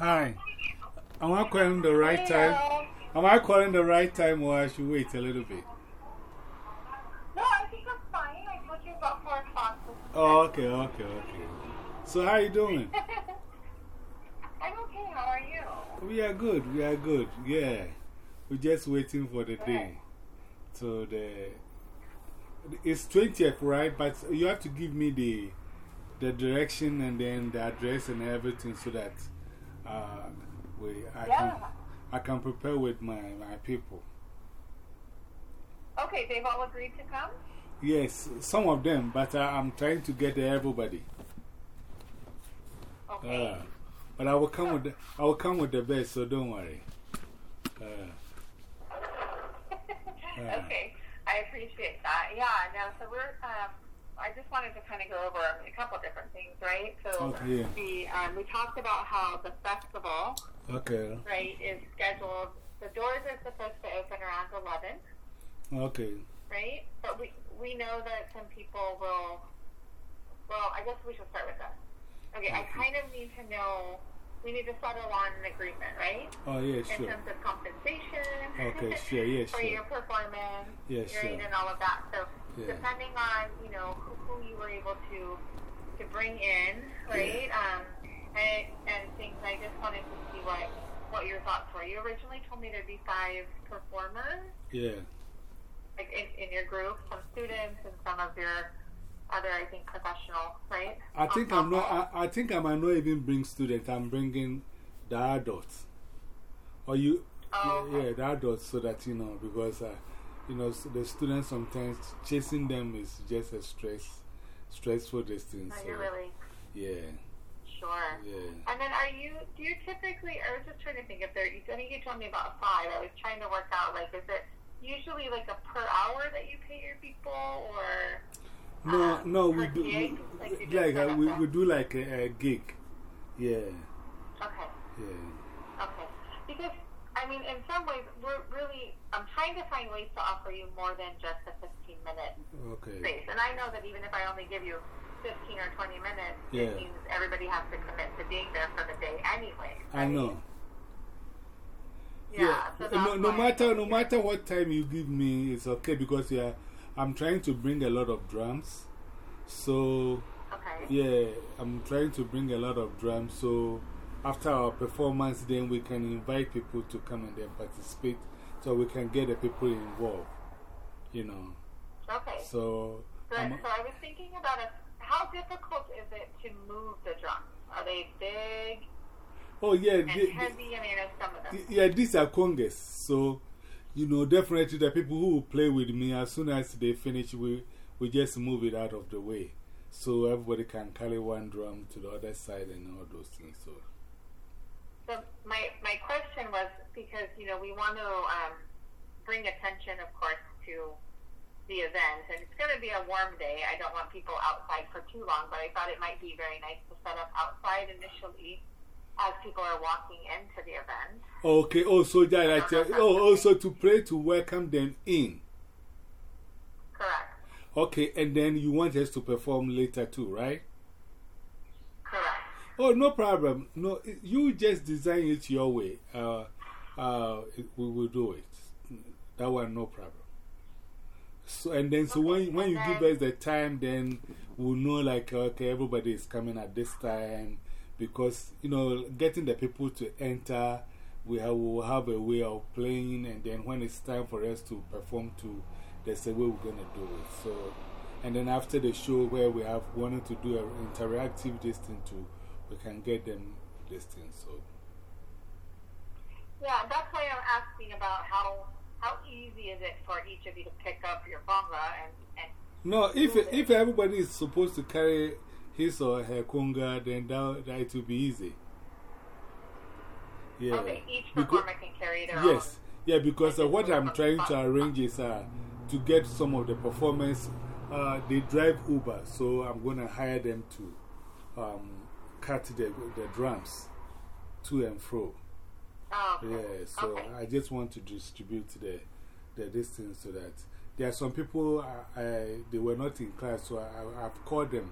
Hi. Am I calling the right time? Am I calling the right time or I should wait a little bit? No, I think that's fine. I told you about 4 o'clock. Oh, okay, okay, okay. So, how are you doing? I'm okay. How are you? We are good, we are good. Yeah. We're just waiting for the day. So, the. It's 20th, right? But you have to give me the, the direction and then the address and everything so that uh, we, I, Yeah. can, I can prepare with my, my people. Okay, they've all agreed to come? Yes, some of them, but I, I'm trying to get everybody. Okay. Uh, but I will, come with the, I will come with the best, so don't worry. Uh, okay, I appreciate that. Yeah, no, so we're, um, I just wanted to kind of go over a couple different things, right? So Okay, yeah. the, um, we talked about how the festival, okay, right, is scheduled. The doors are supposed to open around 11, okay. right? But we, we know that some people will, well, I guess we should start with that. Okay, I kind of need to know, we need to settle on an agreement, right? Oh, yeah, sure. in terms of compensation. Okay, sure, yeah, sure. for your performance, Yeah, right, sure. and all of that. So Yeah. depending on you know who, who you were able to to bring in, right, um, and and things. I just wanted to see what what your thoughts were. You originally told me there'd be five performers, Yeah. like in, in your group, some students and some of your other, I think, professional, right? I think I'm not, I, I think I might not even bring students, I'm bringing the adults. Or you, Oh, yeah, okay. yeah, the adults, so that you know, because uh, you know, the students sometimes chasing them is just a stress, stressful distance. No, So, really yeah, sure. yeah. And then are you, do you typically, I was just trying to think if there, you, I think you told me about five. I was trying to work out, like, is it usually like a per hour that you pay your people or? No, um, no, we do, gig? Like, like, uh, we, we do like a, a gig. Yeah, Okay, yeah. I mean, in some ways, we're really, I'm trying to find ways to offer you more than just a 15 minute Okay. space. And I know that even if I only give you 15 or 20 minutes, Yeah. it means everybody has to commit to being there for the day anyway. I know. Yeah. So no, no matter no matter what time you give me, it's okay because yeah, I'm trying to bring a lot of drums. So Okay. yeah, I'm trying to bring a lot of drums. So after our performance, then we can invite people to come and then participate, so we can get the people involved. You know. Okay. So So, I'm- so I was thinking about it. How difficult is it to move the drums? Are they big oh yeah, and heavy? I mean, some of them. Yeah, these are congas. So, you know, definitely the people who play with me, as soon as they finish, we, we just move it out of the way. So everybody can carry one drum to the other side and all those things. So, So my my question was because you know we want to um, bring attention, of course, to the event, and it's going to be a warm day. I don't want people outside for too long, but I thought it might be very nice to set up outside initially as people are walking into the event. okay, also, that, like, uh, oh, also to pray to welcome them in. Correct. Okay, and then you want us to perform later too, right? Oh, no problem. No, you just design it your way. Uh, uh, it- we will do it. That one, no problem. So, and then, so when, when you give us the time, then we'll know, like, okay, everybody is coming at this time. Because, you know, getting the people to enter, we have, will have a way of playing, and then when it's time for us to perform, to, there's a way we're going to do it. So, and then after the show, where we have wanted to do an interactive thing too, we can get them this thing. So, Yeah, that's why I'm asking about how how easy is it for each of you to pick up your bonga and, and no, if, if everybody is supposed to carry his or her conga, then that, that it will be easy. Yeah. okay, each performer can carry their Yes, yeah, because uh, what I'm trying to arrange is uh, to get some of the performers. Uh, they drive Uber, so I'm going to hire them to um, cut the, the drums to and fro. Oh, okay. Yeah, so Okay. I just want to distribute the, the distance so that there are some people, I, I, they were not in class, so I, I've called them.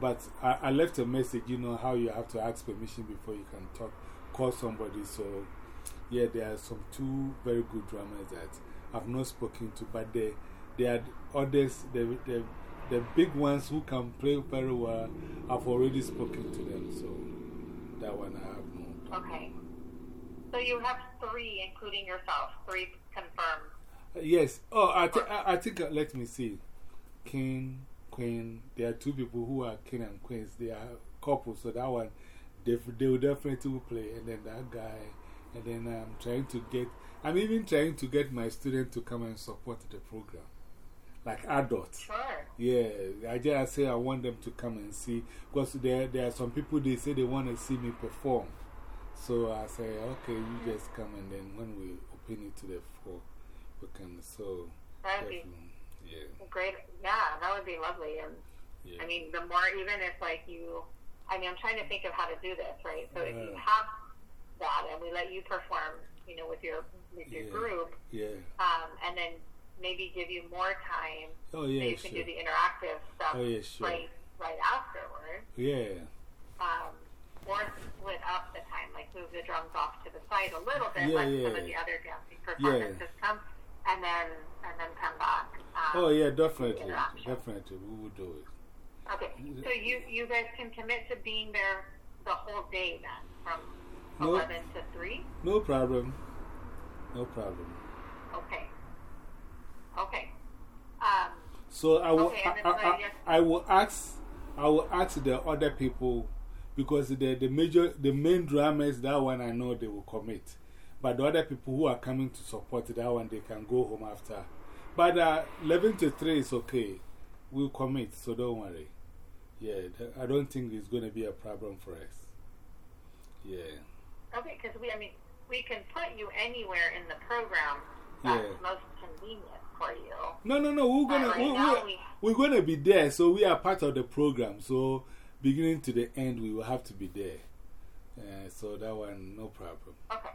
But I, I left a message, you know, how you have to ask permission before you can talk, call somebody. So, yeah, there are some two very good drummers that I've not spoken to, but they, they are others, they, the, the big ones who can play very well, I've already spoken to them. So, that one I have no. Okay. So you have three, including yourself, three confirmed. Uh, yes. Oh, I, th I, I think, uh, let me see. King, Queen, there are two people who are king and queens. They are couples, so that one, they, they will definitely play. And then that guy, and then I'm trying to get, I'm even trying to get my student to come and support the program. Like adults. Sure. Yeah, I just say I want them to come and see. Because there, there are some people, they say they want to see me perform. So I say, okay, you just come and then when we open it to the floor, we can. So, That'd be yeah. great. Yeah, that would be lovely. And yeah. I mean, the more, even if like you, I mean, I'm trying to think of how to do this, right? So if you have that and we let you perform, you know, with your, with your Yeah. group, Yeah. um, and then maybe give you more time Oh, so yeah, you can sure. do the interactive stuff Oh, yeah, sure. right, right afterwards. Yeah. Um, or split up the time, like move the drums off to the side a little bit, Yeah, let some of the other dancing performances come, and then and then come back. Um, Oh, yeah, definitely. Definitely. We will do it. Okay, so you you guys can commit to being there the whole day then, from No. eleven to three. No problem. No problem. Okay. Okay. Um, So I will, Okay, I, I, I I will ask, I will ask the other people because the, the major, the main drama is that one I know they will commit. But the other people who are coming to support that one, they can go home after. But uh, 11 to 3 is okay. We'll commit, so don't worry. Yeah, I don't think it's going to be a problem for us. Yeah. okay, because we, I mean, we can put you anywhere in the program that's Yeah. most convenient for you. No, no, no. We're gonna, right we, now we, we- we're gonna be there. So we are part of the program. So beginning to the end, we will have to be there. Uh, so that one, no problem. Okay.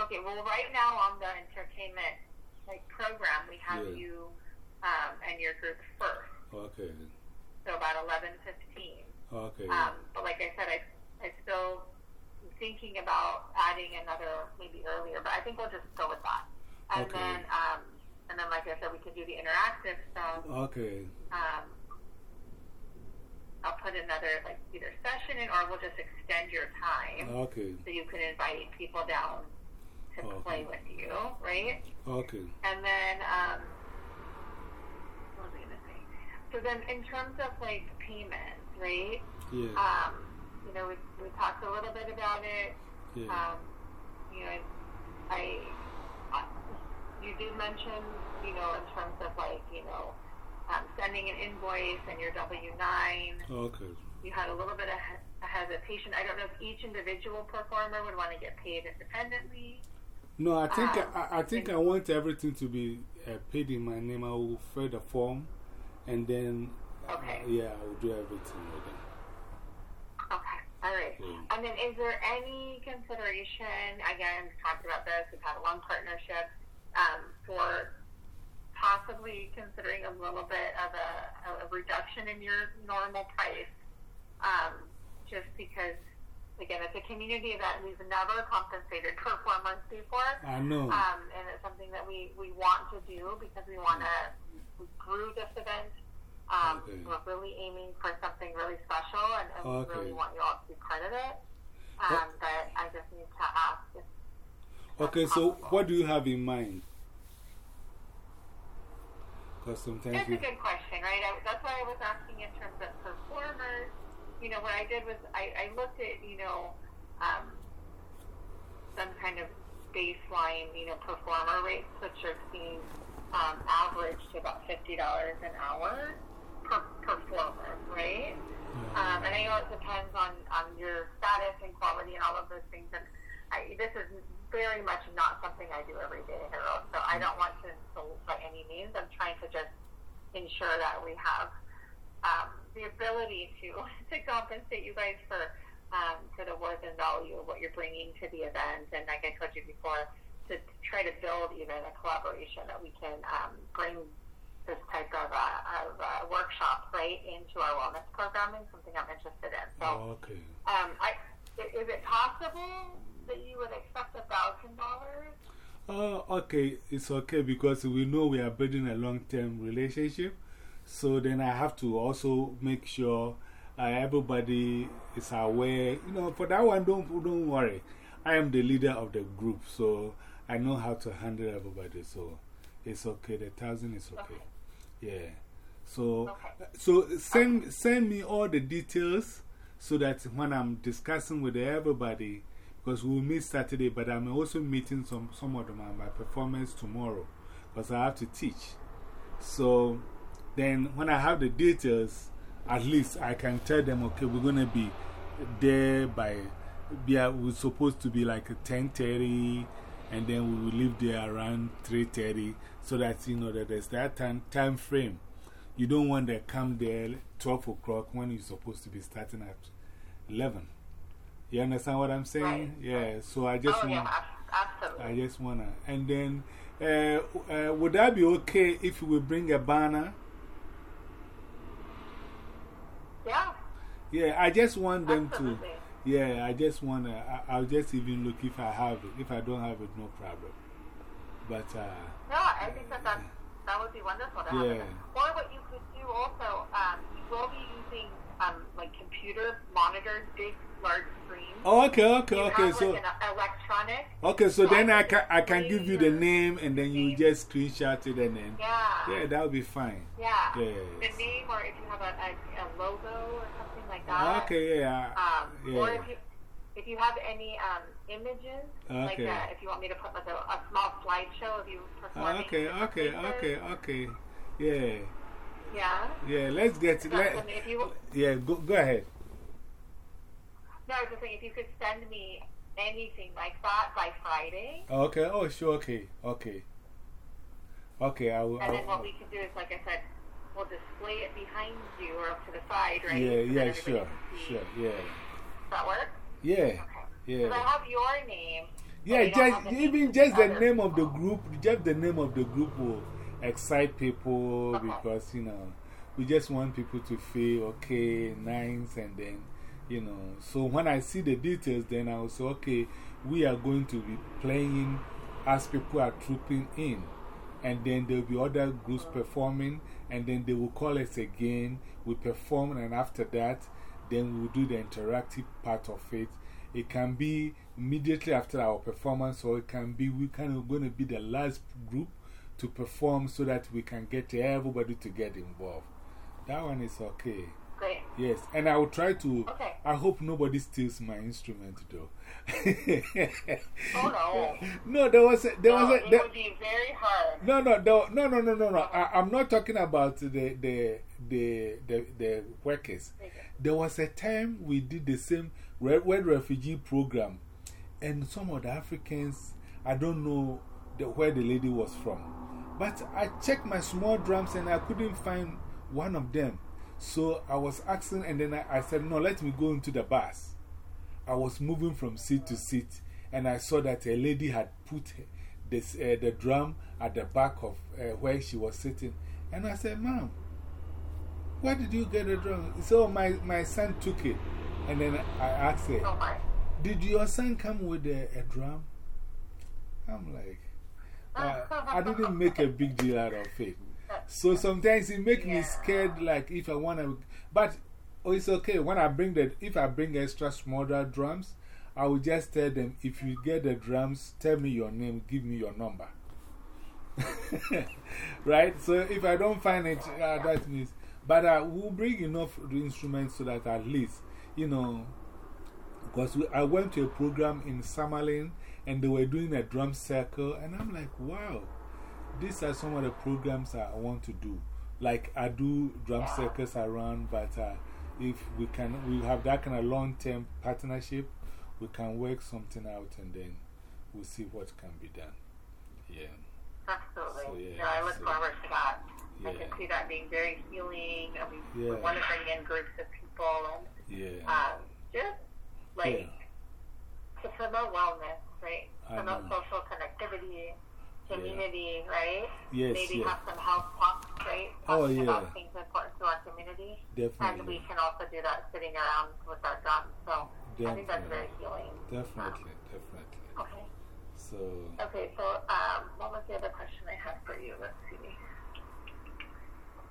Okay, well, right now on the entertainment like program, we have Yeah. you um, and your group first, Okay. so about eleven fifteen. Okay. Um, but like I said, I I still thinking about adding another maybe earlier, but I think we'll just go with that. And Okay. then um, and then like I said, we could do the interactive stuff. okay. Um, I'll put another like either session in, or we'll just extend your time. Okay. so you can invite people down to Okay. play with you, right? Okay. And then, um, what was I gonna say? So then, in terms of like payment, right? Yeah. Um, you know, we, we talked a little bit about it. Yeah. Um, you know, I, you did mention, you know, in terms of like, you know, um, sending an invoice and your W nine Okay. you had a little bit of he- hesitation. I don't know if each individual performer would want to get paid independently. No, I think, Um, I, I think I want everything to be uh, paid in my name. I will fill the form and then, uh, Okay. yeah, I will do everything with them. Okay, all right. Yeah. And then, is there any consideration? Again, we've talked about this. We've had a long partnership um, for possibly considering a little bit of a, a reduction in your normal price, um, just because. Again, it's a community event. We've never compensated performers before. I know. Um, and it's something that we, we want to do because we want to, we grew this event. Um, Okay. We're really aiming for something really special and, and we really want you all to be part of it. Um, but I just need to ask if Okay, so what do you have in mind? Because sometimes That's you. a good question, right? I, that's why I was asking in terms of performers. You know, what I did was I, I looked at, you know, um, some kind of baseline, you know, performer rates, which are seen um, average to about $50 an hour per performer, right? Um, and I know it depends on, on your status and quality and all of those things. And I, this is very much not something I do every day, Harold. So I don't want to insult by any means. I'm trying to just ensure that we have um, the ability to to compensate you guys for um, for the worth and value of what you're bringing to the event. And like I told you before, to, to try to build even a collaboration that we can um, bring this type of, uh, of uh, workshop right into our wellness programming, something I'm interested in. So Oh, okay. um, I, is it possible that you would accept a thousand dollars? Oh, okay. It's okay because we know we are building a long term relationship. So then I have to also make sure uh, everybody is aware. You know, for that one, don't, don't worry. I am the leader of the group, so I know how to handle everybody. So it's okay. The thousand is okay. Yeah. So, so send, send me all the details so that when I'm discussing with everybody, because we'll meet Saturday, but I'm also meeting some, some of them on my performance tomorrow because I have to teach. So then when I have the details, at least I can tell them, okay, we're going to be there by, we're supposed to be like 10.30 and then we will leave there around 3.30 so that, you know, that there's that time, time frame. You don't want to come there 12 o'clock when you're supposed to be starting at 11. You understand what I'm saying? Yeah, so I just oh, want. Yeah, absolutely. I just want to. And then, uh, uh, would that be okay if we bring a banner? Yeah. Yeah, I just want them absolutely. to. Yeah, I just want to. I'll just even look if I have it. If I don't have it, no problem. But. Uh, no, I think that that, that would be wonderful to have. Yeah. Or what you could do also, um, you will be using um, like computer monitors, big, large screens. Oh, okay, okay, you okay. Have, so, like, an electronic. okay, so then I can, I can give you the name and then you name. just screenshot it and then. Yeah. Yeah, that would be fine. Yeah. Yeah. The name, or if you have a, a, a logo or something like that. Okay, yeah. Um, yeah. Or if you, if you have any um, images, like Okay. uh, if you want me to put like a, a small slideshow of you performing. Okay, okay, pieces. okay, okay. Yeah, Yeah. yeah, let's get So, let, if you, Yeah, go, go ahead. no, I was just saying, if you could send me anything like that by Friday, Okay, oh, sure, okay, okay. Okay, I will. and then will- what we can do is, like I said, we'll display it behind you or up to the side, right? yeah, so yeah, sure, sure, yeah. Does that work? Yeah, yeah. I have your name. Yeah, I don't have just, the even just the name of the group, just the name of the group will excite people Okay. because, you know, we just want people to feel okay, nice, and then, you know. So when I see the details, then I will say, okay, we are going to be playing as people are trooping in. And then there will be other groups performing, and then they will call us again. We perform, and after that, then we'll do the interactive part of it. It can be immediately after our performance, or it can be we kind of going to be the last group to perform so that we can get everybody to get involved. That one is okay. Great. Yes, and I will try to. Okay. I hope nobody steals my instrument though. Oh, no, No, there was a, there no, was a, it would be very hard. no, no, no, no, no, no, no. I, I'm not talking about the, the, the, the, the workers. There was a time we did the same Red Refugee program, and some of the Africans, I don't know the, where the lady was from, but I checked my small drums and I couldn't find one of them. So I was asking, and then I, I said, No, let me go into the bus. I was moving from seat to seat, and I saw that a lady had put this, uh, the drum at the back of uh, where she was sitting. And I said, Mom, where did you get the drum? So my, my son took it. And then I asked her, Oh. Did your son come with a, a drum? I'm like, uh, I didn't make a big deal out of it. So sometimes it makes me scared, like if I want to. But oh, it's okay. When I bring the, if I bring extra smaller drums, I will just tell them if you get the drums, tell me your name, give me your number. right? So if I don't find it, uh, that means. But uh, we'll bring enough instruments so that at least, you know, because I went to a program in Summerlin and they were doing a drum circle, and I'm like, wow, these are some of the programs I want to do. Like, I do drum circles around, but uh, if we can, we have that kind of long term partnership, we can work something out and then we'll see what can be done. Yeah. Absolutely. So, yeah, no, I look so- forward to that. I can see that being very healing. And we, we want to bring in groups of people and Yeah. um, just like to promote wellness, right? I Promote social connectivity. Community, right? Yes, Maybe yeah. have some health talks, right? Oh, Talking yeah. About things important to our community. Definitely. And Definitely. we can also do that sitting around with our drums. So I think that's very Definitely. healing. Definitely, definitely. Okay. So, Okay, so um, what was the other question I had for you? Let's see.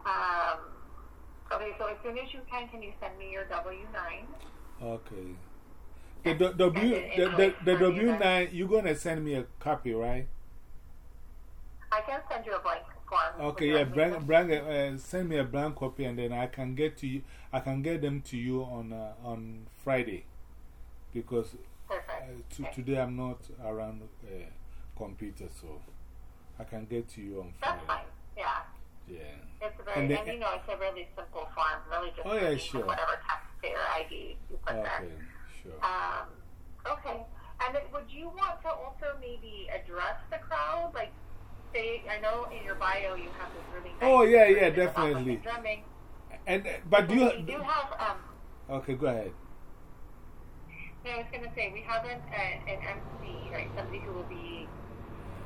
Um, okay, so as soon as you can, can you send me your W 9? okay. The, the, W, the, the, the W9, you're going to send me a copy, right? I can send you a blank form. Okay, yeah, bring, bring, uh, send me a blank copy and then I can get to you, I can get them to you on, uh, on Friday because uh, to, Okay. today I'm not around uh, computer, so I can get to you on That's Friday. fine. Yeah. Yeah. It's a very, And and, then- you know, it's a really simple form. Really just Oh, yeah, sure. whatever taxpayer ID you put Okay, there. sure. Um, okay. And then would you want to also maybe address the crowd? Like, say, I know in your bio you have this really nice Oh, yeah, yeah, description about, like, definitely. drumming. And, uh, but do you, do have, um, okay, go ahead. no, I was going to say, we have an, an, an MC, right? Somebody who will be,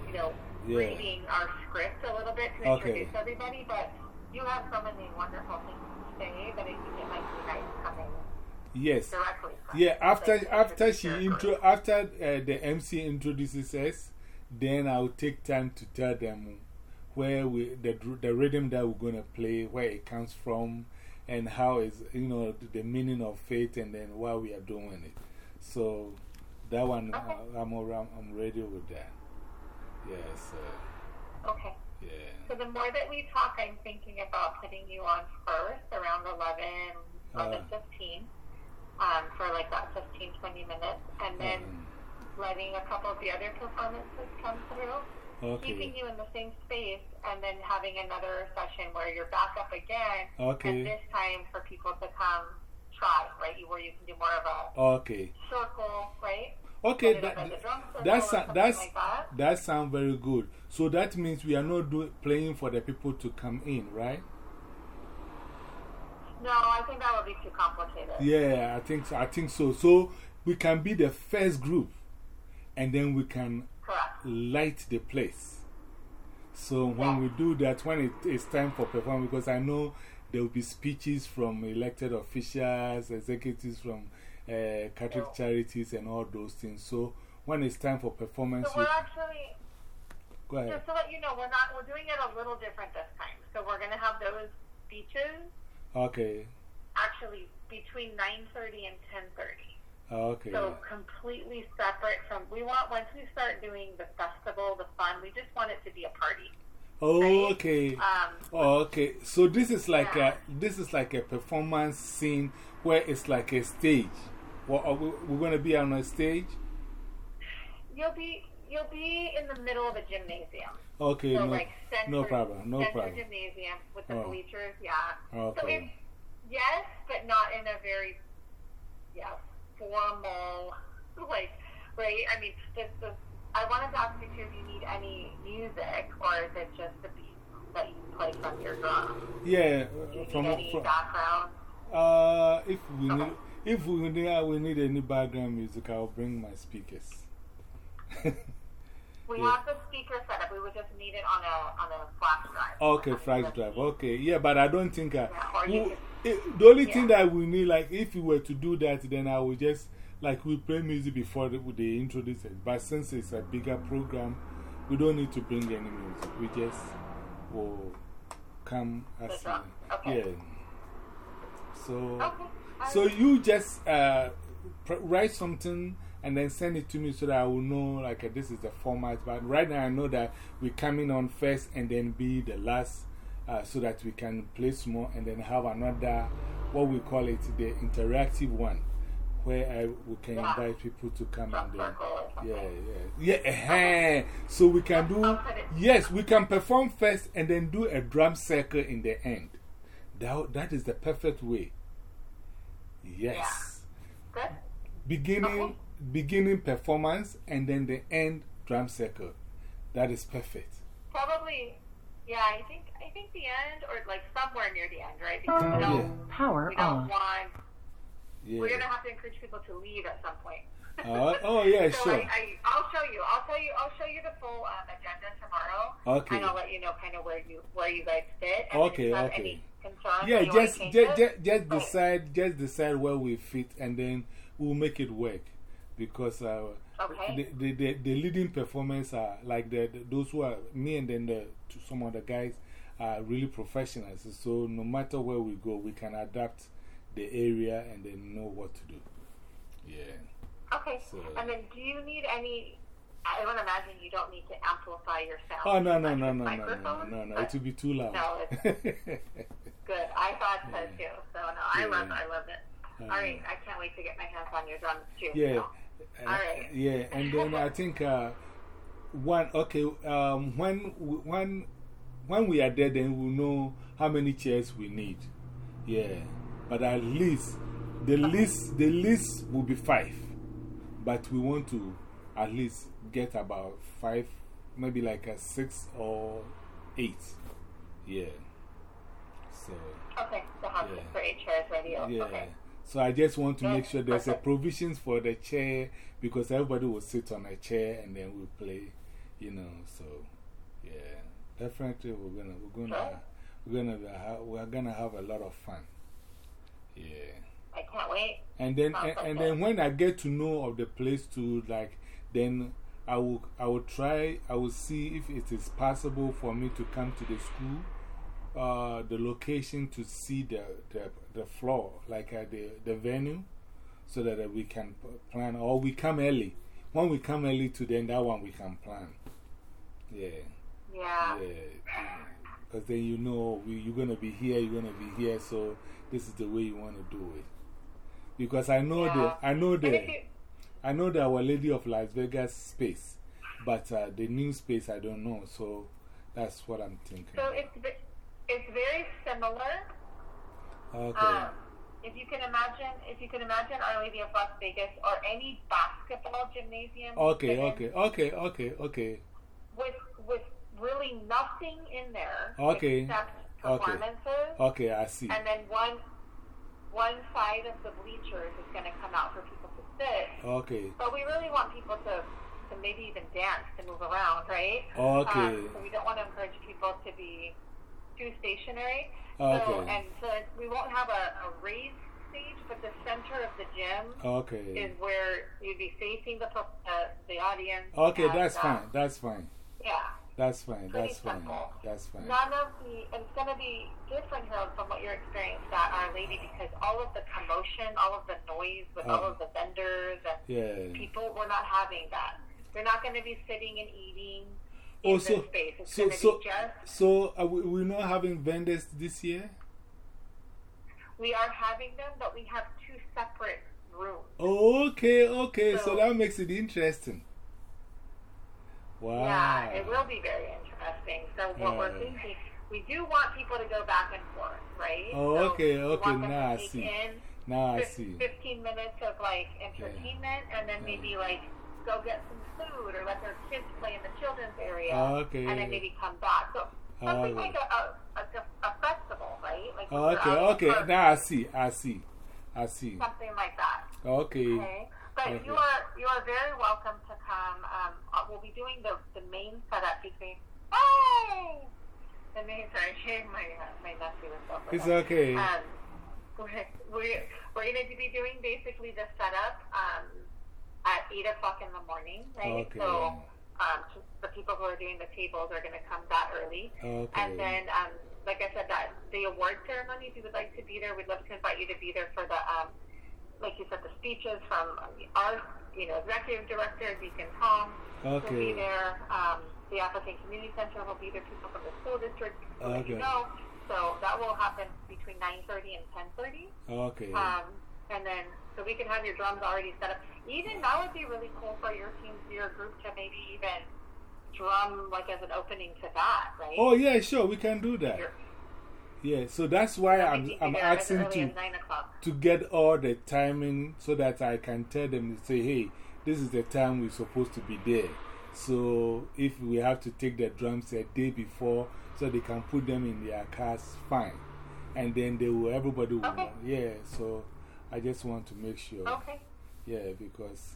you know, Yeah. reading our script a little bit to Okay. introduce everybody, but you have so many wonderful things to say that I think it might be nice coming Yes. directly Yeah, after, after she intro, after uh, the MC introduces us, then I'll take time to tell them where we, the, the rhythm that we're going to play, where it comes from, and how is, you know, the meaning of it, and then why we are doing it. So that one, Okay. uh, I'm, around, I'm ready with that. Yes, uh, Okay. yeah. So the more that we talk, I'm thinking about putting you on first around 11, 11 Uh. 15, um, for like that 15, 20 minutes, and then Um, letting a couple of the other performances come through. Keeping you in the same space, and then having another session where you're back up again, Okay. and this time for people to come try, right? Where you can do more of a Okay. circle, right? Okay, that, as a drum circle that's, that's, like that. that sounds very good. So that means we are not do, playing for the people to come in, right? No, I think that would be too complicated. Yeah, I think so. I think so. So we can be the first group and then we can Correct. light the place. So when we do that, when it is time for performance, because I know there will be speeches from elected officials, executives from uh, Catholic charities, and all those things. So when it's time for performance, So we're actually, go ahead. just to let you know, we're not, we're doing it a little different this time. So we're going to have those speeches Okay. actually between 9.30 and 10.30. Okay. So completely separate from, we want, once we start doing the festival, the fun, we just want it to be a party. Oh, right? okay. Um, Oh, okay. So this is like Yeah. a this is like a performance scene where it's like a stage. Well, are we, we're going to be on a stage. you'll be, you'll be in the middle of a gymnasium. Okay, So no, like center, no problem, no problem. gymnasium with the Oh. bleachers, yeah. So Okay. it's, yes, but not in a very, yeah, formal, like, right? I mean, this, this, I wanted to ask you too if you need any music or is it just the beat that you play from your drum? Yeah, Do you from, any from background? uh, if we Okay. need if we need, uh, we need any background music, I'll bring my speakers. We Yeah. have the speaker set up. We would just need it on a on a flash drive. Okay, flash drive. Okay, yeah, but I don't think I. Yeah, or you it- the only thing that we need, like, if we were to do that, then I would just, like, we play music before they, they introduce it. But since it's a bigger program, we don't need to bring any music. We just will come as. Okay. Yeah. So, Okay. so you just uh, write something and then send it to me so that I will know, like, uh, this is the format. But right now, I know that we're coming on first and then be the last uh, so that we can place more and then have another, what we call it, the interactive one, where I, we can invite people to come and then. circle or something. Yeah, yeah. Yeah, uh So we can do, I'll put it- yes, we can perform first and then do a drum circle in the end. That, that is the perfect way. Yes. Beginning, Okay. beginning performance and then the end drum circle. That is perfect. Probably, yeah, I think I think the end or like somewhere near the end, right? Because we don't, Yeah. Power we don't off. want, Yeah. we're going to have to encourage people to leave at some point. Uh, oh, yeah, so sure. I, I, I'll show you. I'll tell you. I'll show you the full um, agenda tomorrow. Okay. And I'll let you know kind of where you where you guys fit. And Okay, if you have okay. Any concerns Yeah, or you wanna just just, just, just decide just decide where we fit and then we'll make it work because uh, Okay. the, the, the, the leading performers are like the, the- those who are me and then the, some of the guys are really professionals. So no matter where we go, we can adapt the area and then know what to do. Yeah. Okay. So- and then, do you need any? I would imagine you don't need to amplify your sound. Oh, no, no, no, no, no, no, no, no. It will be too loud. No, it's Good. I thought so too. So no, I love. Yeah. I love it. Uh, All right. I can't wait to get my hands on your drums too. Yeah. so. Uh, Alright. Yeah, and then I think uh, one, okay, um, when, when, when we are there, then we'll know how many chairs we need. Yeah, but at least, the least, the least will be five. But we want to at least get about five, maybe like a six or eight. Yeah. So. Okay. The house for eight chairs radio. Yeah. Okay. So I just want to make sure there's a provisions for the chair because everybody will sit on a chair and then we'll play, you know. So, yeah, definitely we're gonna, we're gonna, we're gonna, we're gonna have a lot of fun. Yeah. I can't wait. And then, and, and then when I get to know of the place too, like, then I will, I will try, I will see if it is possible for me to come to the school, uh, the location to see the, the, the floor, like uh, the, the venue, so that uh, we can plan, or we come early. When we come early to then that one we can plan. Yeah. Yeah. Yeah. Because then you know we, you're going to be here, you're going to be here, so this is the way you want to do it. Because I know Yeah. the, I know the, I know the Our Lady of Las Vegas space, but uh, the new space I don't know, so that's what I'm thinking. so it's it's very similar. Okay. Um, if you can imagine, if you can imagine Our Lady of Las Vegas or any basketball gymnasium. Okay, okay, okay, okay, okay. With with really nothing in there. Okay, Except okay. performances, Okay, I see. and then one one side of the bleachers is going to come out for people to sit. Okay, But we really want people to to maybe even dance to move around, right? Okay. Um, so we don't want to encourage people to be too stationary. So, and so we won't have a, a raised stage, but the center of the gym okay. is where you'd be facing the uh, the audience. Okay, that's uh, fine, that's fine. Yeah. That's fine, Pretty that's fine, that's fine. None of the, and it's going to be different, Harold, from what you're experienced at Our Lady because all of the commotion, all of the noise with all Oh. of the vendors and Yeah. people, we're not having that. They're not going to be sitting and eating in Oh, so, this space. It's so, so, so are we, we're not having vendors this year? we are having them, but we have two separate rooms. Oh, okay, okay, so, So- that makes it interesting. Wow. Yeah, it will be very interesting. So what we're Yeah. thinking, we do want people to go back and forth, right? Oh, So okay, okay, now I see. In, Now I see. 15 minutes of like entertainment and then maybe like go get some food or let their kids play in the children's area. Okay. And then maybe come back. So something Okay. like a, a, a, a festival, right? Like Oh, okay, okay, now I see, I see, I see. something like that. Okay. Okay. But Okay. you are you are very welcome to come. Um, uh, we'll be doing the, the main setup between. Hey! The main sorry, my my nephew is over It's there. okay. Um, we're, we're, we're going to be doing basically the setup 8 o'clock in the morning, right? Okay. So um, the people who are doing the tables are going to come that early. Okay. And then, um, like I said, that the award ceremony, if you would like to be there, we'd love to invite you to be there for the, um, like you said, the speeches from our, you know, executive director, Deacon Tom, will be there. Um, the Appleton Community Center will be there. People from the school district let you know. So that will happen between 9.30 and 10.30. Okay. Um, and then, so we can have your drums already set up. Even that would be really cool for your team, your group to maybe even drum like as an opening to that, right? Oh, yeah, sure, we can do that. Your- Yeah, so that's why I'm, I'm asking to, as 9 o'clock. to get all the timing so that I can tell them, to say, hey, this is the time we're supposed to be there. So if we have to take the drums a day before so they can put them in their cars, fine. And then they will, everybody will, Okay. yeah, so I just want to make sure. Okay. Yeah, because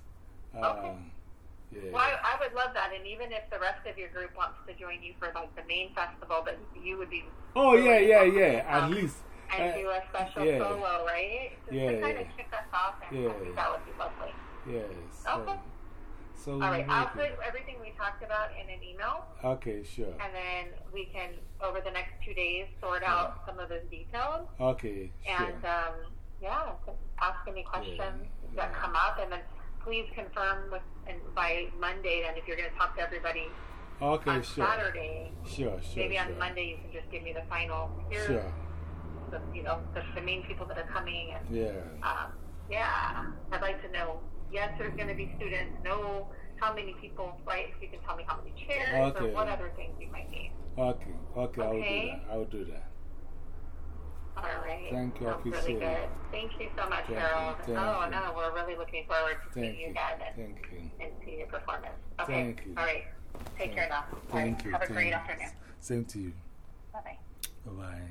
Okay. Um, yeah. Well, I, I would love that, and even if the rest of your group wants to join you for like the main festival, but you would be Oh, yeah, yeah, yeah. At least. and uh, do a special yeah. solo, right? Just Yeah, to kind yeah. of kick us off, and I Yeah. think that would be lovely. Yes. So, Okay. so All right, I'll put everything we talked about in an email, Okay, sure. and then we can over the next two days sort out some of those details. Okay, sure. And um, yeah, any questions that come up, and then please confirm with and by Monday. Then, if you're going to talk to everybody okay, on sure. Saturday, Sure, sure. maybe on. Monday you can just give me the final. Here's Sure. the you know the, the main people that are coming, and Yeah. um, yeah, I'd like to know. Yes, there's going to be students. No, how many people? Right? If you can tell me how many chairs Okay. or what other things you might need. Okay, okay, I'll do Okay. that. I'll do that. All right. Thank you, Sounds really good. Thank you so much, Thank you, Harold. thank oh, you. no, we're really looking forward to Thank seeing you you. guys and, Thank you. and see your performance. Okay. Thank you. All right. Take care now. Right. Thank you. Have a great afternoon. Same to you. Bye bye. Bye bye.